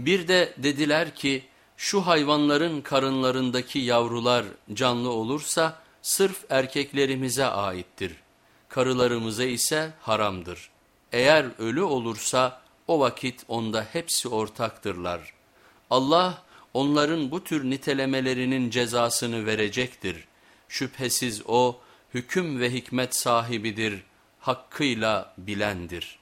Bir de dediler ki şu hayvanların karınlarındaki yavrular canlı olursa sırf erkeklerimize aittir. Karılarımıza ise haramdır. Eğer ölü olursa o vakit onda hepsi ortaktırlar. Allah onların bu tür nitelemelerinin cezasını verecektir. Şüphesiz o hüküm ve hikmet sahibidir, hakkıyla bilendir.''